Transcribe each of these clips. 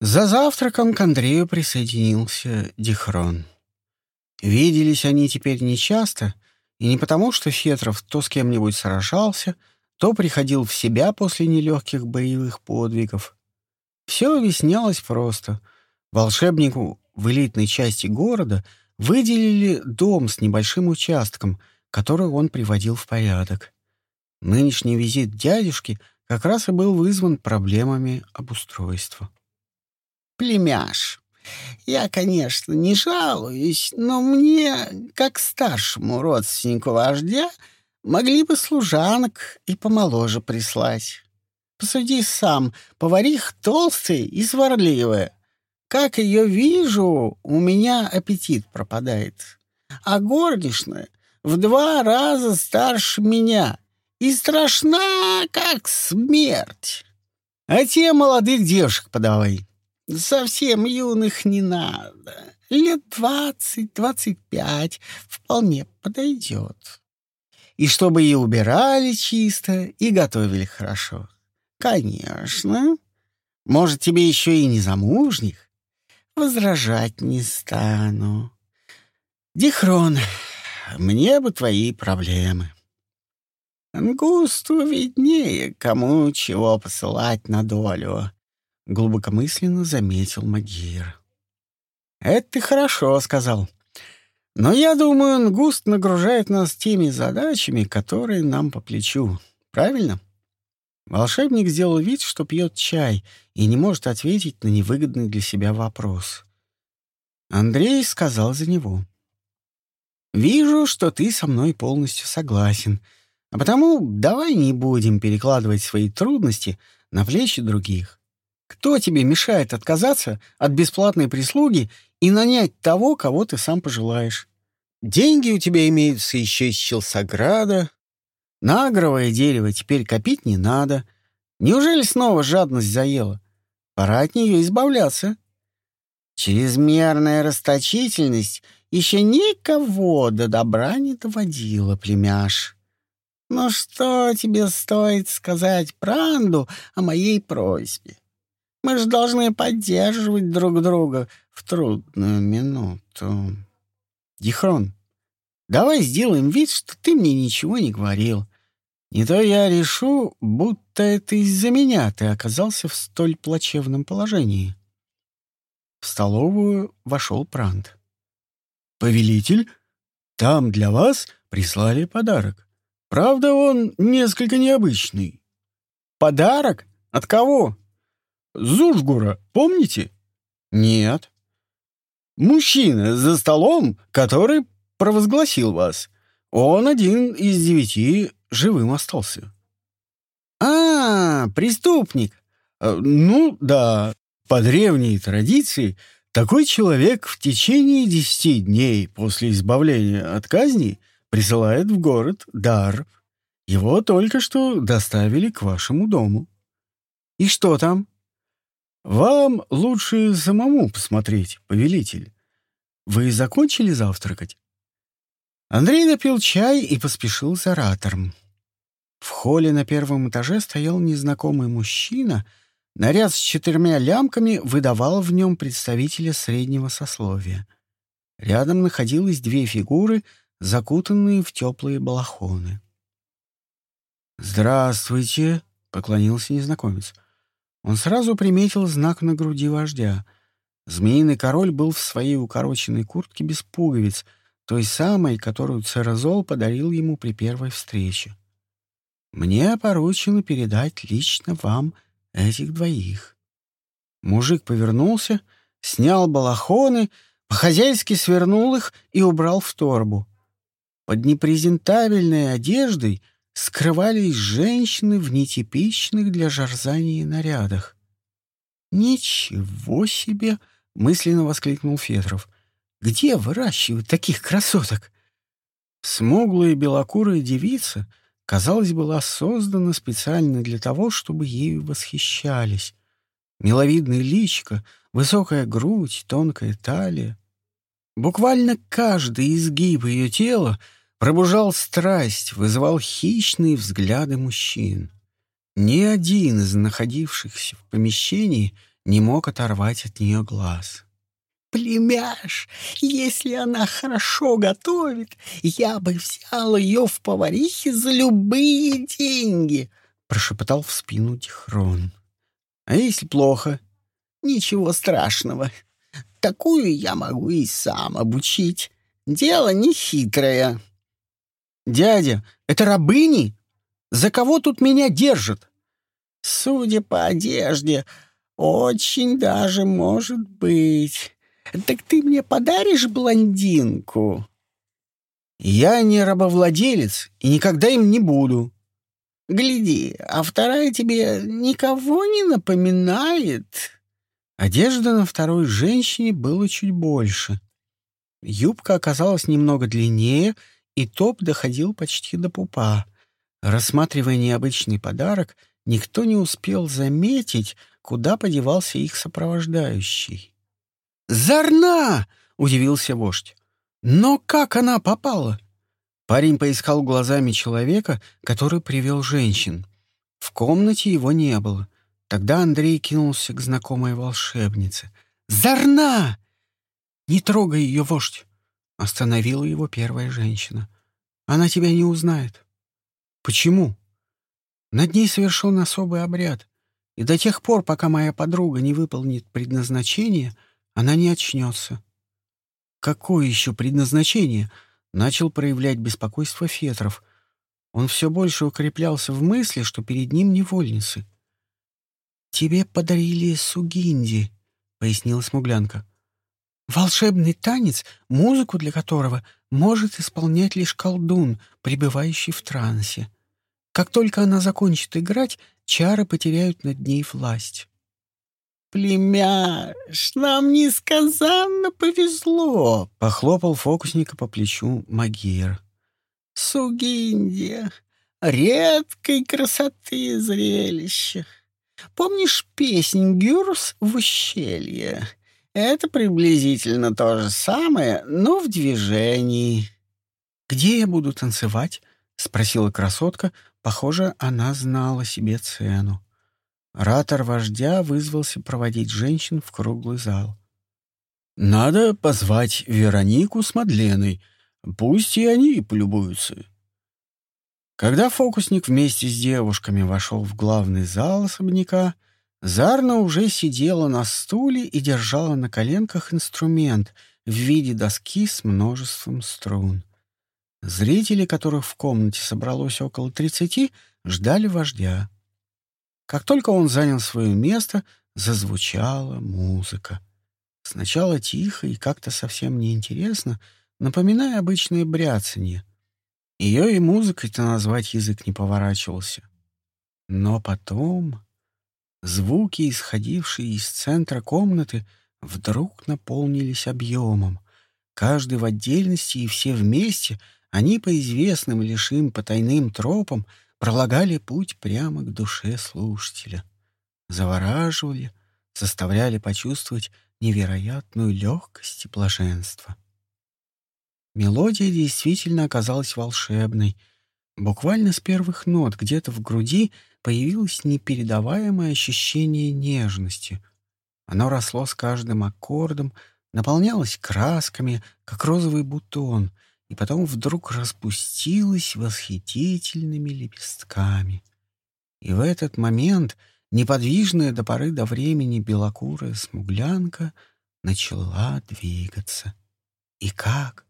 За завтраком к Андрею присоединился Дихрон. Виделись они теперь нечасто, и не потому, что Фетров то с кем-нибудь сражался, то приходил в себя после нелегких боевых подвигов. Все объяснялось просто. Волшебнику в элитной части города выделили дом с небольшим участком, который он приводил в порядок. Нынешний визит дядюшки как раз и был вызван проблемами обустройства. «Племяш, я, конечно, не жалуюсь, но мне, как старшему родственнику вождя, могли бы служанок и помоложе прислать. Посуди сам, поварих толстая и сварливая. Как ее вижу, у меня аппетит пропадает. А горничная в два раза старше меня и страшна, как смерть. А те молодых девушек подавай. Совсем юных не надо. Лет двадцать-двадцать пять вполне подойдет. И чтобы и убирали чисто, и готовили хорошо. Конечно. Может, тебе еще и не замужних? Возражать не стану. Дихрон, мне бы твои проблемы. Ангусту виднее, кому чего посылать на долю глубокомысленно заметил Магир. «Это ты хорошо сказал. Но я думаю, Нгуст нагружает нас теми задачами, которые нам по плечу. Правильно?» Волшебник сделал вид, что пьет чай и не может ответить на невыгодный для себя вопрос. Андрей сказал за него. «Вижу, что ты со мной полностью согласен, а потому давай не будем перекладывать свои трудности на плечи других. Кто тебе мешает отказаться от бесплатной прислуги и нанять того, кого ты сам пожелаешь? Деньги у тебя имеются еще из Челсограда. На агровое дерево теперь копить не надо. Неужели снова жадность заела? Пора от нее избавляться. Чрезмерная расточительность еще никого до добра не доводила, племяш. Но что тебе стоит сказать Пранду о моей просьбе? Мы же должны поддерживать друг друга в трудную минуту. Дихрон, давай сделаем вид, что ты мне ничего не говорил. Не то я решу, будто это из-за меня ты оказался в столь плачевном положении. В столовую вошел Прант. «Повелитель, там для вас прислали подарок. Правда, он несколько необычный». «Подарок? От кого?» Зужгура, помните? Нет. Мужчина за столом, который провозгласил вас. Он один из девяти живым остался. А, преступник. Э, ну, да, по древней традиции такой человек в течение десяти дней после избавления от казни присылает в город дар. Его только что доставили к вашему дому. И что там? «Вам лучше самому посмотреть, повелитель. Вы закончили завтракать?» Андрей допил чай и поспешил за оратором. В холле на первом этаже стоял незнакомый мужчина, наряд с четырьмя лямками выдавал в нем представителя среднего сословия. Рядом находилось две фигуры, закутанные в теплые балахоны. «Здравствуйте», — поклонился незнакомец. Он сразу приметил знак на груди вождя. Змеиный король был в своей укороченной куртке без пуговиц, той самой, которую Церозол подарил ему при первой встрече. «Мне поручено передать лично вам этих двоих». Мужик повернулся, снял балахоны, по-хозяйски свернул их и убрал в торбу. Под непрезентабельной одеждой — скрывались женщины в нетипичных для жарзании нарядах. «Ничего себе!» — мысленно воскликнул Федров. «Где выращивают таких красоток?» Смуглая белокурая девица, казалось, была создана специально для того, чтобы ею восхищались. Миловидное личико, высокая грудь, тонкая талия. Буквально каждый изгиб ее тела — пробужал страсть, вызывал хищные взгляды мужчин. Ни один из находившихся в помещении не мог оторвать от нее глаз. «Племяш, если она хорошо готовит, я бы взял ее в поварихе за любые деньги», — прошептал в спину Дихрон. «А если плохо?» «Ничего страшного. Такую я могу и сам обучить. Дело не хитрое». «Дядя, это рабыни? За кого тут меня держат?» «Судя по одежде, очень даже может быть. Так ты мне подаришь блондинку?» «Я не рабовладелец и никогда им не буду». «Гляди, а вторая тебе никого не напоминает?» Одежда на второй женщине было чуть больше. Юбка оказалась немного длиннее, и топ доходил почти до пупа. Рассматривая необычный подарок, никто не успел заметить, куда подевался их сопровождающий. «Зарна!» — удивился вождь. «Но как она попала?» Парень поискал глазами человека, который привел женщин. В комнате его не было. Тогда Андрей кинулся к знакомой волшебнице. «Зарна!» «Не трогай ее, вождь!» — остановила его первая женщина. «Она тебя не узнает». «Почему?» «Над ней совершен особый обряд, и до тех пор, пока моя подруга не выполнит предназначение, она не очнется». «Какое еще предназначение?» — начал проявлять беспокойство Фетров. Он все больше укреплялся в мысли, что перед ним невольницы. «Тебе подарили сугинди», — пояснила смуглянка. Волшебный танец, музыку для которого может исполнять лишь колдун, пребывающий в трансе. Как только она закончит играть, чары потеряют над ней власть. «Племяш, нам несказанно повезло!» — похлопал фокусника по плечу Магир. «Сугинья, редкой красоты зрелище. Помнишь песнь Гюрс в ущелье? Это приблизительно то же самое, но в движении. «Где я буду танцевать?» — спросила красотка. Похоже, она знала себе цену. Ратор вождя вызвался проводить женщин в круглый зал. «Надо позвать Веронику с Мадленой. Пусть и они полюбуются». Когда фокусник вместе с девушками вошел в главный зал особняка, Зарна уже сидела на стуле и держала на коленках инструмент в виде доски с множеством струн. Зрители, которых в комнате собралось около тридцати, ждали вождя. Как только он занял свое место, зазвучала музыка. Сначала тихо и как-то совсем неинтересно, напоминая обычное бряцанье. Ее и музыкой-то назвать язык не поворачивался. Но потом... Звуки, исходившие из центра комнаты, вдруг наполнились объемом. Каждый в отдельности и все вместе, они по известным лишь им потайным тропам пролагали путь прямо к душе слушателя. Завораживали, заставляли почувствовать невероятную легкость и блаженство. Мелодия действительно оказалась волшебной. Буквально с первых нот где-то в груди — появилось непередаваемое ощущение нежности. Оно росло с каждым аккордом, наполнялось красками, как розовый бутон, и потом вдруг распустилось восхитительными лепестками. И в этот момент неподвижная до поры до времени белокурая смуглянка начала двигаться. И как?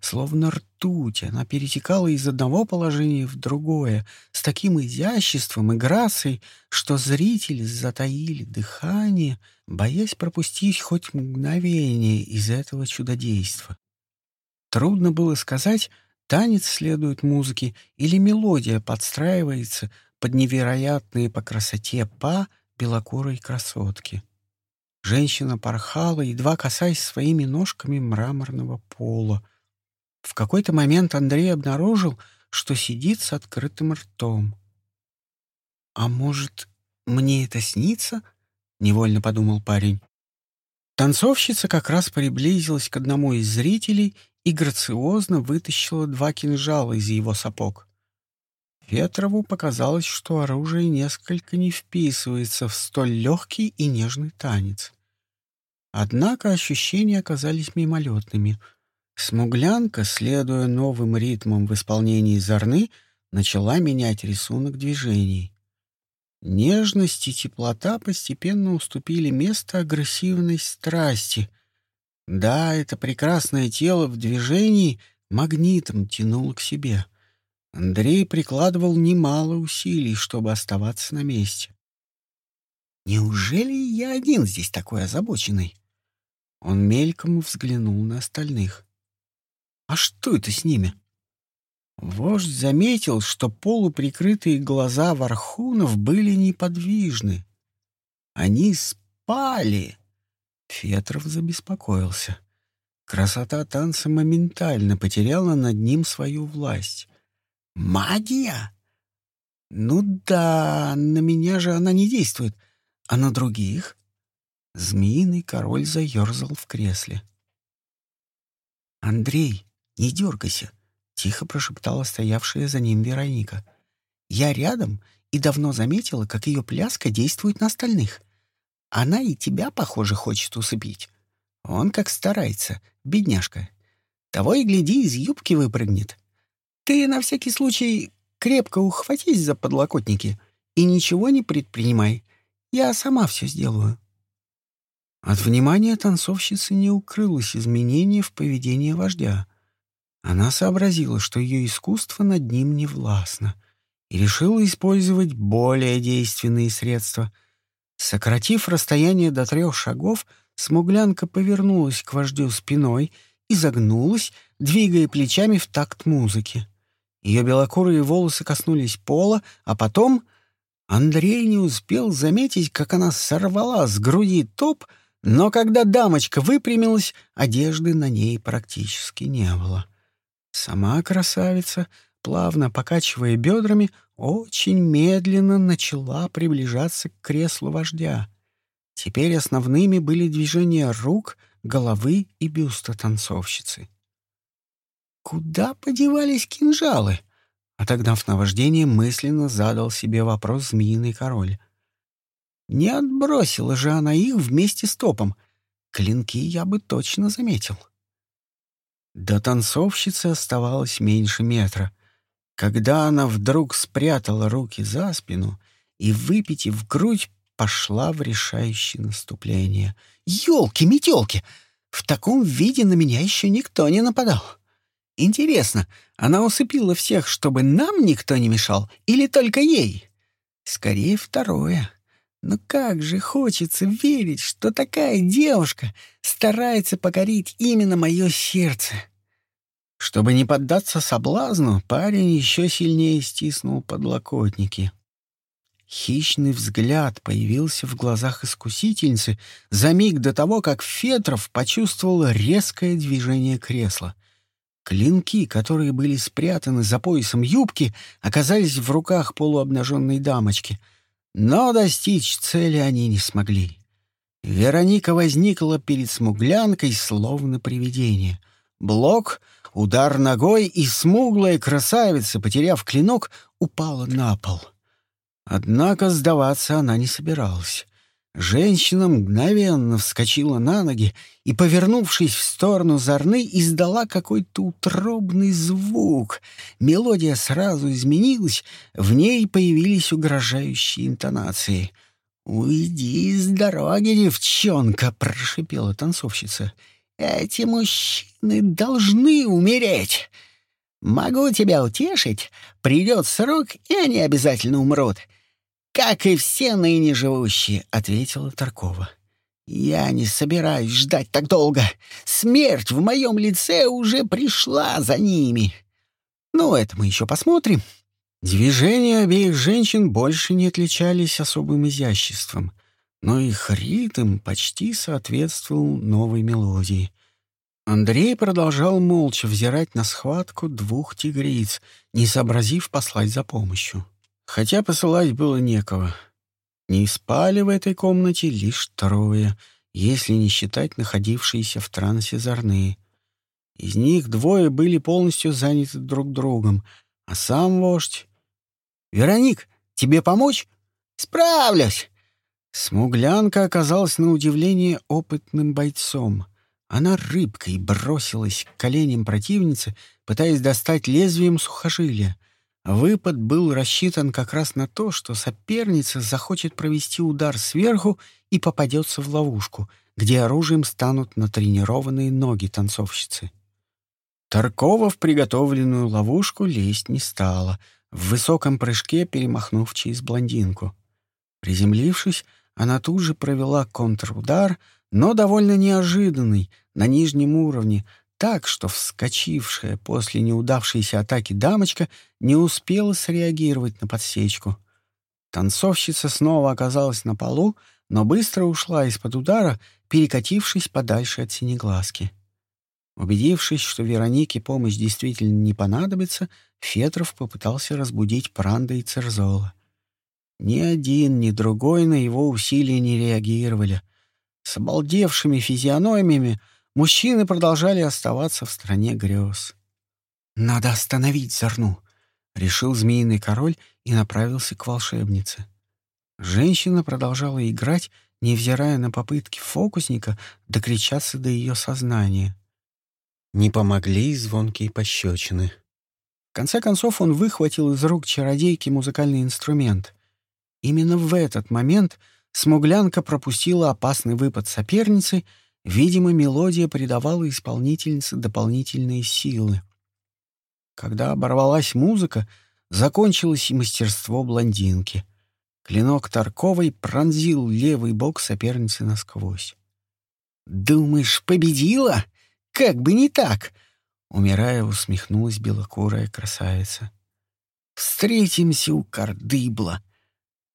Словно ртуть, она перетекала из одного положения в другое с таким изяществом и грацией, что зрители затаили дыхание, боясь пропустить хоть мгновение из этого чудодейства. Трудно было сказать, танец следует музыке или мелодия подстраивается под невероятные по красоте па белокурой красотки. Женщина порхала, едва касаясь своими ножками мраморного пола — в какой-то момент Андрей обнаружил, что сидит с открытым ртом. «А может, мне это снится?» — невольно подумал парень. Танцовщица как раз приблизилась к одному из зрителей и грациозно вытащила два кинжала из его сапог. Ветрову показалось, что оружие несколько не вписывается в столь легкий и нежный танец. Однако ощущения оказались мимолетными. Смуглянка, следуя новым ритмам в исполнении Зорны, начала менять рисунок движений. Нежность и теплота постепенно уступили место агрессивной страсти. Да, это прекрасное тело в движении магнитом тянуло к себе. Андрей прикладывал немало усилий, чтобы оставаться на месте. «Неужели я один здесь такой озабоченный?» Он мельком взглянул на остальных. «А что это с ними?» Вождь заметил, что полуприкрытые глаза Вархунов были неподвижны. Они спали. Фетров забеспокоился. Красота танца моментально потеряла над ним свою власть. «Магия?» «Ну да, на меня же она не действует. А на других?» Змеиный король заерзал в кресле. «Андрей, не дергайся. Тихо прошептала стоявшая за ним Вероника. «Я рядом и давно заметила, как ее пляска действует на остальных. Она и тебя, похоже, хочет усыпить. Он как старается, бедняжка. Того и гляди, из юбки выпрыгнет. Ты на всякий случай крепко ухватись за подлокотники и ничего не предпринимай. Я сама все сделаю». От внимания танцовщицы не укрылось изменение в поведении вождя — она сообразила, что ее искусство над ним не властно, и решила использовать более действенные средства. Сократив расстояние до трех шагов, смуглянка повернулась к вождю спиной и загнулась, двигая плечами в такт музыки. Ее белокурые волосы коснулись пола, а потом Андрей не успел заметить, как она сорвала с груди топ, но когда дамочка выпрямилась, одежды на ней практически не было. Сама красавица, плавно покачивая бедрами, очень медленно начала приближаться к креслу вождя. Теперь основными были движения рук, головы и бюста танцовщицы. Куда подевались кинжалы? Отогнав наваждение, мысленно задал себе вопрос змеиный король. Не отбросила же она их вместе с топом. Клинки я бы точно заметил. До танцовщицы оставалось меньше метра, когда она вдруг спрятала руки за спину и, выпитив грудь, пошла в решающее наступление. «Елки-метелки! В таком виде на меня еще никто не нападал. Интересно, она усыпила всех, чтобы нам никто не мешал, или только ей? Скорее, второе». Но как же хочется верить, что такая девушка старается покорить именно мое сердце. Чтобы не поддаться соблазну, парень еще сильнее стиснул подлокотники. Хищный взгляд появился в глазах искусительницы за миг до того, как Фетров почувствовал резкое движение кресла. Клинки, которые были спрятаны за поясом юбки, оказались в руках полуобнаженной дамочки — но достичь цели они не смогли. Вероника возникла перед смуглянкой, словно привидение. Блок, удар ногой, и смуглая красавица, потеряв клинок, упала на пол. Однако сдаваться она не собиралась. Женщина мгновенно вскочила на ноги и, повернувшись в сторону Зорны, издала какой-то утробный звук. Мелодия сразу изменилась, в ней появились угрожающие интонации. «Уйди с дороги, девчонка!» — прошипела танцовщица. «Эти мужчины должны умереть!» «Могу тебя утешить. Придет срок, и они обязательно умрут как и все ныне живущие», — ответила Таркова. «Я не собираюсь ждать так долго. Смерть в моем лице уже пришла за ними. Ну, это мы еще посмотрим». Движения обеих женщин больше не отличались особым изяществом, но их ритм почти соответствовал новой мелодии. Андрей продолжал молча взирать на схватку двух тигриц, не сообразив послать за помощью хотя посылать было некого. Не спали в этой комнате лишь трое, если не считать находившиеся в трансе зорные. Из них двое были полностью заняты друг другом, а сам вождь... Вероник, тебе помочь?» «Справлюсь!» Смуглянка оказалась на удивление опытным бойцом. Она рыбкой бросилась к коленям противницы, пытаясь достать лезвием сухожилия. Выпад был рассчитан как раз на то, что соперница захочет провести удар сверху и попадется в ловушку, где оружием станут натренированные ноги танцовщицы. Таркова в приготовленную ловушку лезть не стала, в высоком прыжке перемахнув через блондинку. Приземлившись, она тут же провела контрудар, но довольно неожиданный, на нижнем уровне, так, что вскочившая после неудавшейся атаки дамочка не успела среагировать на подсечку. Танцовщица снова оказалась на полу, но быстро ушла из-под удара, перекатившись подальше от синеглазки. Убедившись, что Веронике помощь действительно не понадобится, Фетров попытался разбудить Пранда и Церзола. Ни один, ни другой на его усилия не реагировали. С обалдевшими физиономиями мужчины продолжали оставаться в стране грез. «Надо остановить Зарну», — решил змеиный король и направился к волшебнице. Женщина продолжала играть, невзирая на попытки фокусника докричаться до ее сознания. Не помогли звонкие пощечины. В конце концов он выхватил из рук чародейки музыкальный инструмент. Именно в этот момент смуглянка пропустила опасный выпад соперницы, видимо, мелодия придавала исполнительнице дополнительные силы. Когда оборвалась музыка, закончилось и мастерство блондинки. Клинок Тарковой пронзил левый бок соперницы насквозь. «Думаешь, победила?» Как бы не так!» Умирая, усмехнулась белокурая красавица. «Встретимся у Кардыбла.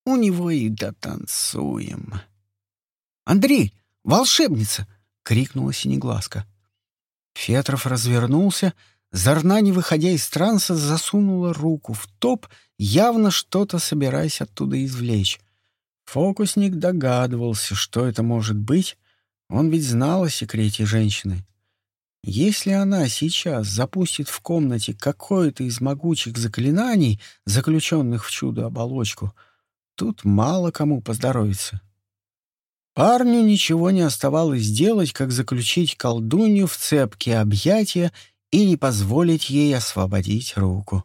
У него и дотанцуем». «Андрей, волшебница!» — крикнула Синеглазка. Фетров развернулся, Зарна, не выходя из транса, засунула руку в топ, явно что-то собираясь оттуда извлечь. Фокусник догадывался, что это может быть. Он ведь знал о секрете женщины. Если она сейчас запустит в комнате какое-то из могучих заклинаний, заключенных в чудо-оболочку, тут мало кому поздоровится. Парню ничего не оставалось делать, как заключить колдунью в цепкие объятия и не позволить ей освободить руку.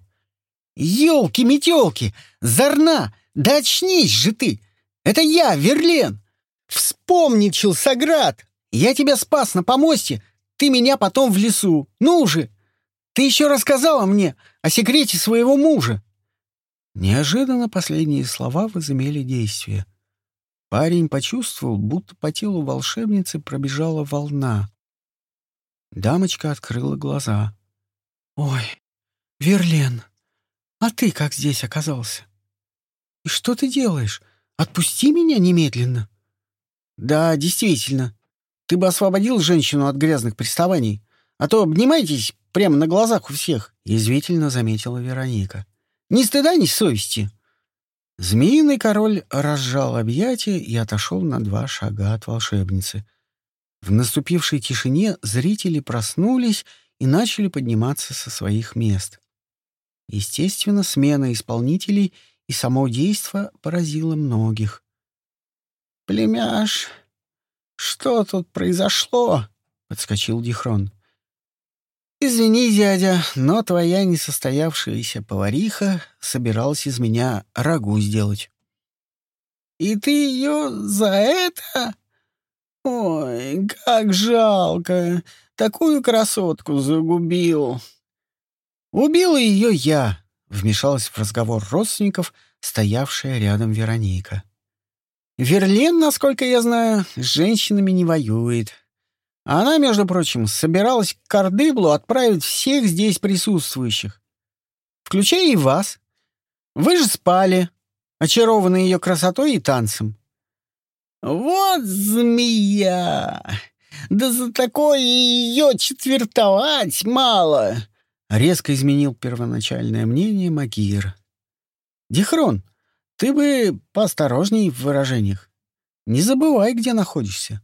«Елки-метелки! Зарна! Да очнись же ты! Это я, Верлен! Вспомни, Челсоград! Я тебя спас на помосте, ты меня потом в лесу. Ну же! Ты еще рассказала мне о секрете своего мужа!» Неожиданно последние слова возымели действие. Парень почувствовал, будто по телу волшебницы пробежала волна. Дамочка открыла глаза. «Ой, Верлен, а ты как здесь оказался? И что ты делаешь? Отпусти меня немедленно!» «Да, действительно, ты бы освободил женщину от грязных приставаний, а то обнимайтесь прямо на глазах у всех», — язвительно заметила Вероника. «Ни стыда, ни совести». Змеиный король разжал объятия и отошел на два шага от волшебницы. В наступившей тишине зрители проснулись и начали подниматься со своих мест. Естественно, смена исполнителей и само действо поразило многих. «Племяш, «Что тут произошло?» — подскочил Дихрон. «Извини, дядя, но твоя несостоявшаяся повариха собиралась из меня рагу сделать». «И ты ее за это? Ой, как жалко! Такую красотку загубил!» «Убила ее я», — вмешалась в разговор родственников, стоявшая рядом Вероника. Верлен, насколько я знаю, с женщинами не воюет. Она, между прочим, собиралась к Кардыблу отправить всех здесь присутствующих, включая и вас. Вы же спали, очарованные ее красотой и танцем. Вот змея! Да за такое ее четвертовать мало! Резко изменил первоначальное мнение Магир. Дихрон, ты бы поосторожней в выражениях. Не забывай, где находишься.